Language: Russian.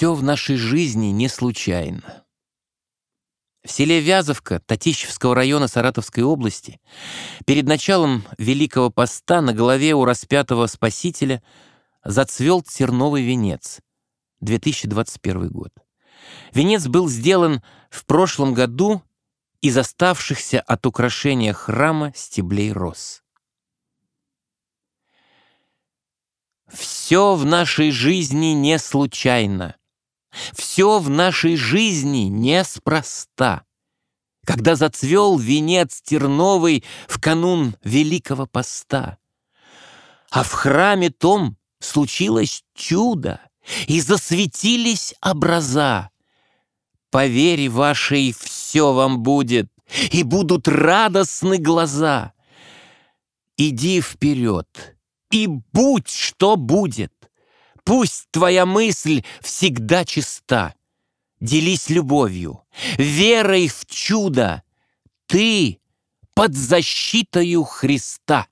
Все в нашей жизни не случайно. В селе Вязовка Татищевского района Саратовской области перед началом Великого Поста на голове у распятого Спасителя зацвел терновый венец. 2021 год. Венец был сделан в прошлом году из оставшихся от украшения храма стеблей роз. Все в нашей жизни не случайно. Все в нашей жизни неспроста. Когда зацвел венец терновый в канун Великого Поста. А в храме том случилось чудо, и засветились образа. По вере вашей все вам будет, и будут радостны глаза. Иди вперед, и будь, что будет. Пусть твоя мысль всегда чиста. Делись любовью, верой в чудо. Ты под защитою Христа.